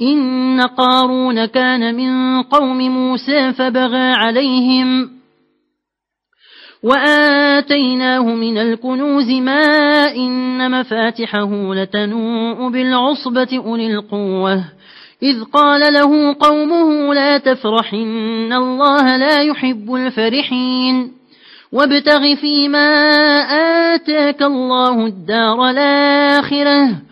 إن قارون كان من قوم موسى فبغى عليهم وآتيناه من الكنوز ما إن مفاتحه لتنوء بالعصبة أولي القوة. إذ قال له قومه لا تفرح إن الله لا يحب الفرحين. وابتغ فيما آتاك الله الدار الآخرة.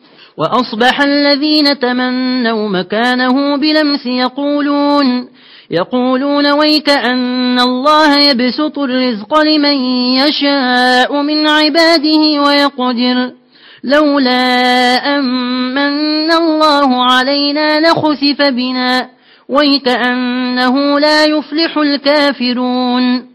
وأصبح الذين تمنوا مكانه بلمس يقولون يقولون ويك أن الله يبسط الرزق لمن يشاء من عباده ويقدر لولا أمن الله علينا لخسف بنا ويك أنه لا يفلح الكافرون.